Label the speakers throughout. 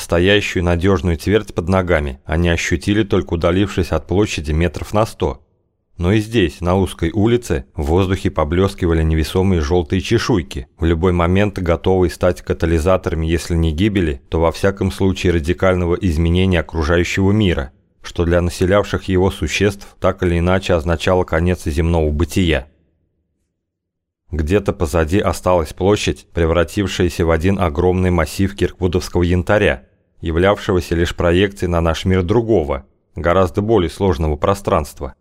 Speaker 1: Настоящую надежную твердь под ногами они ощутили, только удалившись от площади метров на сто. Но и здесь, на узкой улице, в воздухе поблескивали невесомые желтые чешуйки, в любой момент готовые стать катализаторами, если не гибели, то во всяком случае радикального изменения окружающего мира, что для населявших его существ так или иначе означало конец земного бытия. Где-то позади осталась площадь, превратившаяся в один огромный массив кирквудовского янтаря, являвшегося лишь проекцией на наш мир другого, гораздо более сложного пространства.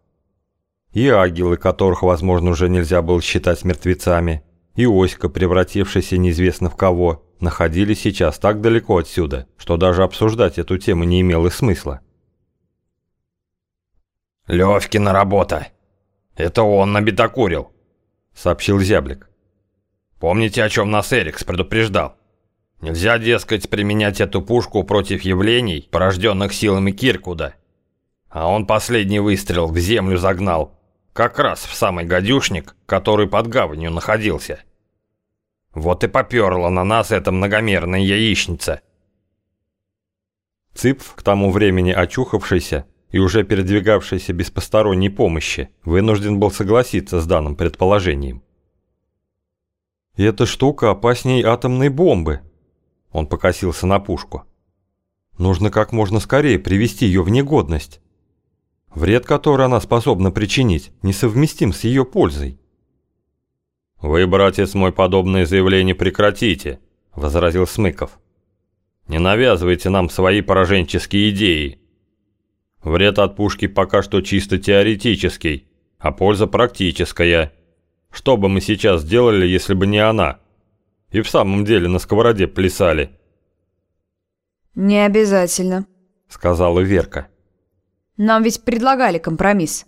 Speaker 1: И агилы, которых, возможно, уже нельзя было считать мертвецами, и Оська, превратившаяся неизвестно в кого, находились сейчас так далеко отсюда, что даже обсуждать эту тему не имело смысла.
Speaker 2: «Левкина работа! Это он набедокурил!» сообщил зяблик. «Помните, о чем нас Эрикс предупреждал? Нельзя, дескать, применять эту пушку против явлений, порожденных силами Киркуда. А он последний выстрел в землю загнал, как раз в самый гадюшник, который под гаванью находился. Вот и поперла на нас эта многомерная яичница».
Speaker 1: Цыпф, к тому времени очухавшийся, и уже передвигавшийся без посторонней помощи, вынужден был согласиться с данным предположением. «Эта штука опасней атомной бомбы», — он покосился на пушку. «Нужно как можно скорее привести ее в негодность. Вред, который она способна причинить, несовместим с ее пользой».
Speaker 2: «Вы, братец мой, подобные заявления прекратите», — возразил Смыков. «Не навязывайте нам свои пораженческие идеи. Вред от пушки пока что чисто теоретический, а польза практическая. Что бы мы сейчас сделали, если бы не она? И в самом деле на сковороде плясали.
Speaker 3: «Не обязательно», —
Speaker 1: сказала Верка.
Speaker 3: «Нам ведь предлагали компромисс».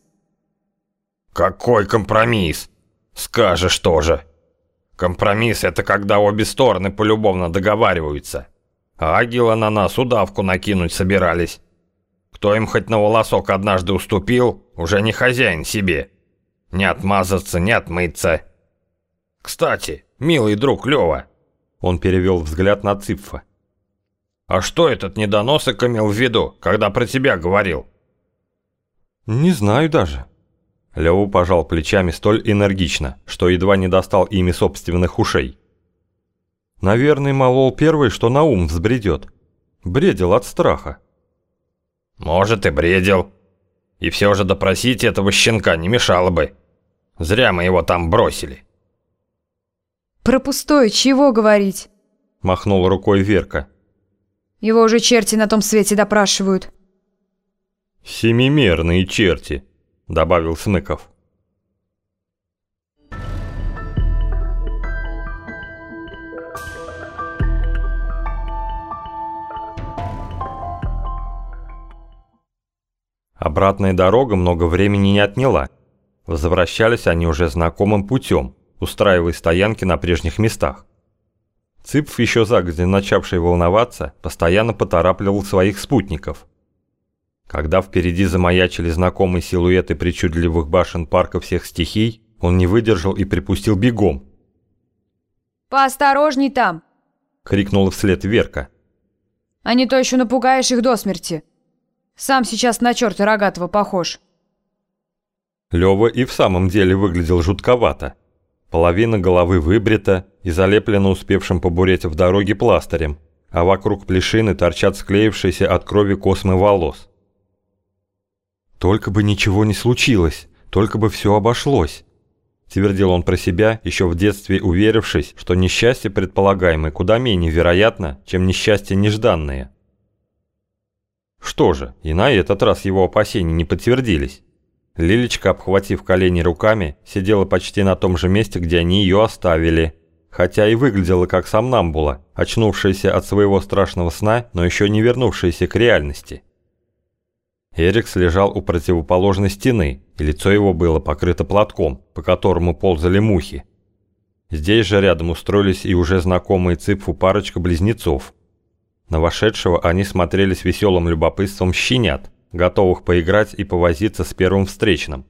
Speaker 2: «Какой компромисс? Скажешь тоже. Компромисс — это когда обе стороны полюбовно договариваются. А агила на нас удавку накинуть собирались». Кто им хоть на волосок однажды уступил, уже не хозяин себе. Не отмазаться, не отмыться. Кстати, милый друг Лёва.
Speaker 1: Он перевел взгляд на Ципфа.
Speaker 2: А что этот недоносок имел в виду, когда про тебя говорил?
Speaker 1: Не знаю даже. Лёва пожал плечами столь энергично, что едва не достал ими собственных ушей. Наверное, молол первый, что на ум взбредет. Бредил от страха.
Speaker 2: Может, и бредил. И все же допросить этого щенка не мешало бы. Зря мы его там бросили.
Speaker 3: Про пустое чего говорить?
Speaker 1: Махнула рукой Верка.
Speaker 3: Его уже черти на том свете допрашивают.
Speaker 1: Семимерные черти, добавил Смыков. Обратная дорога много времени не отняла. Возвращались они уже знакомым путем, устраивая стоянки на прежних местах. Цыпф, еще загодя начавший волноваться, постоянно поторапливал своих спутников. Когда впереди замаячили знакомые силуэты причудливых башен парка всех стихий, он не выдержал и припустил бегом.
Speaker 3: «Поосторожней там!»
Speaker 1: — крикнула вслед Верка.
Speaker 3: «А не то еще напугаешь их до смерти!» Сам сейчас на черта рогатого похож.
Speaker 1: Лёва и в самом деле выглядел жутковато. Половина головы выбрита и залеплена успевшим побуреть в дороге пластырем, а вокруг плешины торчат склеившиеся от крови космы волос. «Только бы ничего не случилось, только бы все обошлось», твердил он про себя, еще в детстве уверившись, что несчастье предполагаемое куда менее вероятно, чем несчастье нежданное. Что же, и на этот раз его опасения не подтвердились. Лилечка, обхватив колени руками, сидела почти на том же месте, где они ее оставили. Хотя и выглядела как сомнамбула, очнувшаяся от своего страшного сна, но еще не вернувшаяся к реальности. Эрикс лежал у противоположной стены, и лицо его было покрыто платком, по которому ползали мухи. Здесь же рядом устроились и уже знакомые Цыпфу парочка близнецов – на вошедшего они смотрели с веселым любопытством щенят, готовых поиграть и повозиться с первым встречным.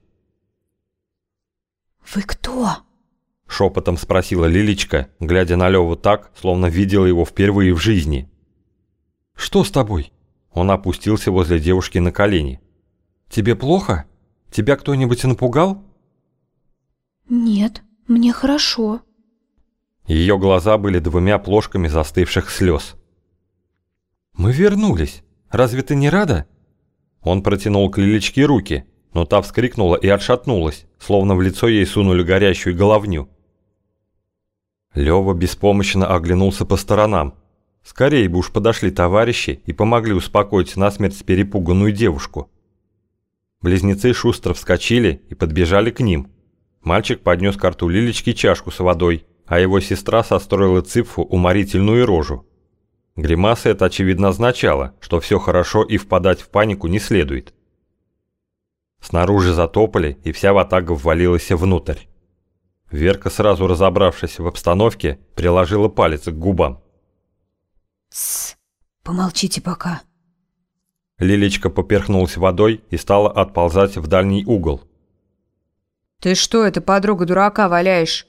Speaker 3: «Вы кто?»
Speaker 1: – шепотом спросила Лилечка, глядя на Леву так, словно видела его впервые в жизни. Что с тобой?» Он опустился возле девушки на колени. «Тебе плохо? Тебя кто-нибудь напугал?»
Speaker 3: «Нет, мне хорошо».
Speaker 1: Ее глаза были двумя плошками застывших слез. «Мы вернулись. Разве ты не рада?» Он протянул к Лилечке руки, но та вскрикнула и отшатнулась, словно в лицо ей сунули горящую головню. Лёва беспомощно оглянулся по сторонам. Скорее бы уж подошли товарищи и помогли успокоить насмерть перепуганную девушку. Близнецы шустро вскочили и подбежали к ним. Мальчик поднес к рту Лилечки чашку с водой, а его сестра состроила цыпфу уморительную рожу. Гримаса это очевидно означала, что все хорошо и впадать в панику не следует. Снаружи затопали, и вся ватага ввалилась внутрь. Верка, сразу разобравшись в обстановке, приложила палец к губам.
Speaker 3: «Тссс, помолчите пока».
Speaker 1: Лилечка поперхнулась водой и стала отползать в дальний угол.
Speaker 3: «Ты что это, подруга дурака, валяешь?»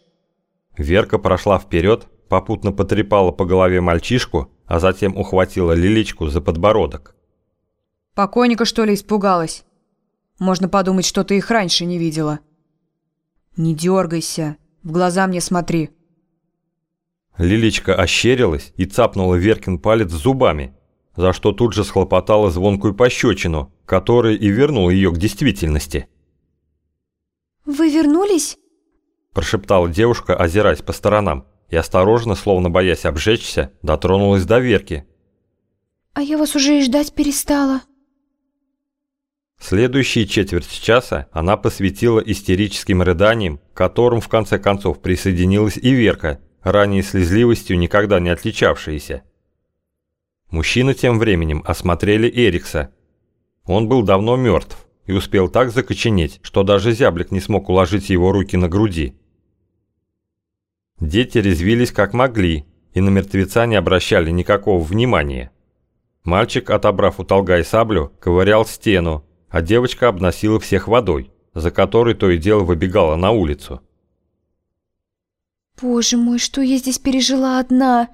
Speaker 1: Верка прошла вперед, попутно потрепала по голове мальчишку, а затем ухватила Лилечку за подбородок.
Speaker 3: «Покойника, что ли, испугалась? Можно подумать, что ты их раньше не видела». «Не дергайся, в глаза мне смотри».
Speaker 1: Лилечка ощерилась и цапнула Веркин палец зубами, за что тут же схлопотала звонкую пощечину, которая и вернула ее к действительности.
Speaker 3: «Вы вернулись?»
Speaker 1: – прошептала девушка, озираясь по сторонам, и осторожно, словно боясь обжечься, дотронулась до Верки.
Speaker 3: «А я вас уже и ждать перестала».
Speaker 1: Следующие четверть часа она посвятила истерическим рыданиям, к которым в конце концов присоединилась и Верка, ранее слезливостью никогда не отличавшаяся. Мужчины тем временем осмотрели Эрикса. Он был давно мертв и успел так закоченеть, что даже зяблик не смог уложить его руки на груди. Дети резвились как могли и на мертвеца не обращали никакого внимания. Мальчик, отобрав у Толгай саблю, ковырял стену, а девочка обносила всех водой, за которой то и дело выбегала на улицу.
Speaker 3: «Боже мой, что я здесь пережила одна!»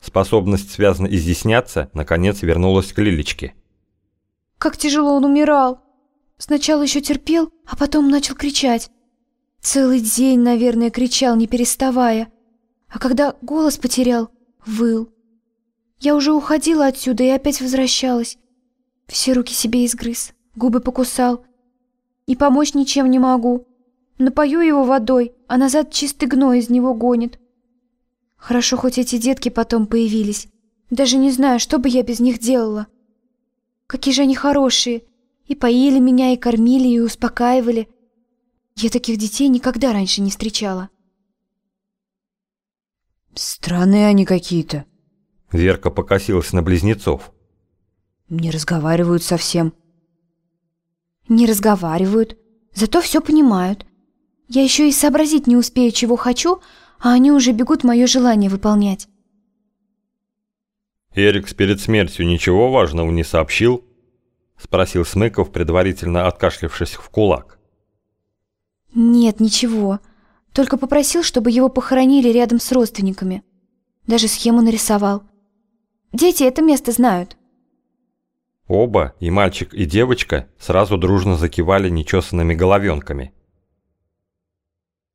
Speaker 1: Способность связно изъясняться, наконец вернулась к Лилечке.
Speaker 3: «Как тяжело он умирал! Сначала еще терпел, а потом начал кричать. Целый день, наверное, кричал, не переставая. А когда голос потерял, выл. Я уже уходила отсюда и опять возвращалась. Все руки себе изгрыз губы покусал. И помочь ничем не могу. Напою его водой, а назад чистый гной из него гонит. Хорошо, хоть эти детки потом появились. Даже не знаю, что бы я без них делала. Какие же они хорошие. И поили меня, и кормили, и успокаивали. Я таких детей никогда раньше не встречала. Странные они какие-то.
Speaker 1: Верка покосилась на близнецов.
Speaker 3: Не разговаривают совсем. Не разговаривают, зато все понимают. Я еще и сообразить не успею, чего хочу, а они уже бегут мое желание выполнять.
Speaker 1: «Эрикс перед смертью ничего важного не сообщил?» — спросил Смыков, предварительно откашлявшись в кулак.
Speaker 3: «Нет, ничего. Только попросил, чтобы его похоронили рядом с родственниками. Даже схему нарисовал. Дети это место знают».
Speaker 1: Оба, и мальчик, и девочка, сразу дружно закивали нечесанными головенками.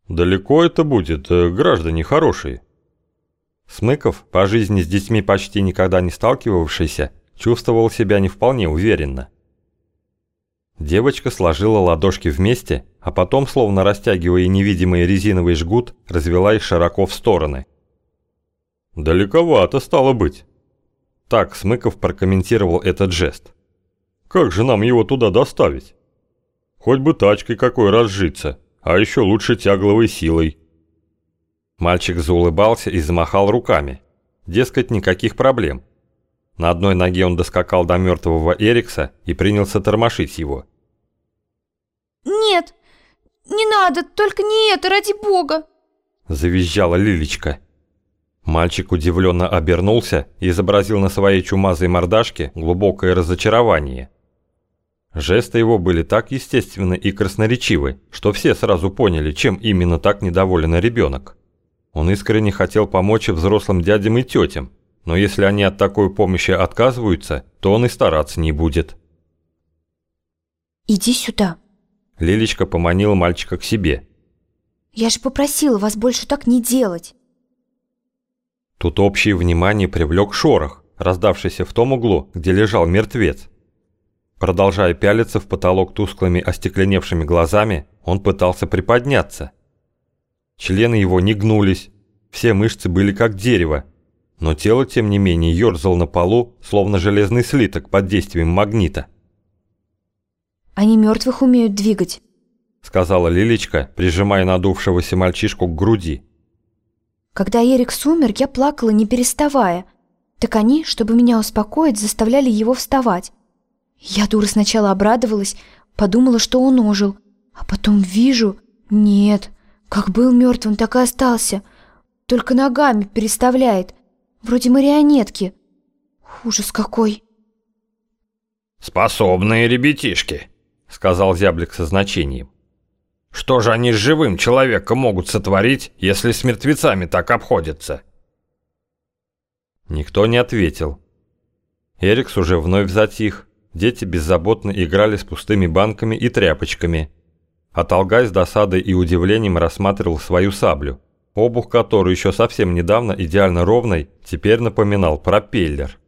Speaker 1: «Далеко это будет, э, граждане хорошие?» Смыков, по жизни с детьми почти никогда не сталкивавшийся, чувствовал себя не вполне уверенно. Девочка сложила ладошки вместе, а потом, словно растягивая невидимый резиновый жгут, развела их широко в стороны. «Далековато стало быть». Так Смыков прокомментировал этот жест. «Как же нам его туда доставить? Хоть бы тачкой какой разжиться, а еще лучше тягловой силой». Мальчик заулыбался и замахал руками. Дескать, никаких проблем. На одной ноге он доскакал до мертвого Эрикса и принялся тормошить его.
Speaker 3: «Нет, не надо, только не это, ради бога!»
Speaker 1: Завизжала Лилечка. Мальчик удивленно обернулся и изобразил на своей чумазой мордашке глубокое разочарование. Жесты его были так естественны и красноречивы, что все сразу поняли, чем именно так недоволен ребенок. Он искренне хотел помочь взрослым дядям и тетям, Но если они от такой помощи отказываются, то он и стараться не будет.
Speaker 3: «Иди сюда».
Speaker 1: Лилечка поманила мальчика к себе.
Speaker 3: «Я же попросила вас больше так не делать».
Speaker 1: Тут общее внимание привлек шорох, раздавшийся в том углу, где лежал мертвец. Продолжая пялиться в потолок тусклыми остекленевшими глазами, он пытался приподняться. Члены его не гнулись, все мышцы были как дерево, но тело, тем не менее, ерзал на полу, словно железный слиток под действием магнита.
Speaker 3: «Они мертвых умеют двигать», —
Speaker 1: сказала Лилечка, прижимая надувшегося мальчишку к груди.
Speaker 3: «Когда Эрик сумер, я плакала, не переставая. Так они, чтобы меня успокоить, заставляли его вставать. Я, дура, сначала обрадовалась, подумала, что он ожил, а потом вижу... Нет, как был мертвым, так и остался. Только ногами переставляет. Вроде марионетки. Ужас какой.
Speaker 2: «Способные ребятишки», — сказал зяблик со значением. «Что же они с живым человеком могут сотворить, если с мертвецами так обходятся?»
Speaker 1: Никто не ответил. Эрикс уже вновь затих. Дети беззаботно играли с пустыми банками и тряпочками. А Толгай с досадой и удивлением рассматривал свою саблю. Обух которую еще совсем недавно идеально ровной, теперь напоминал пропеллер.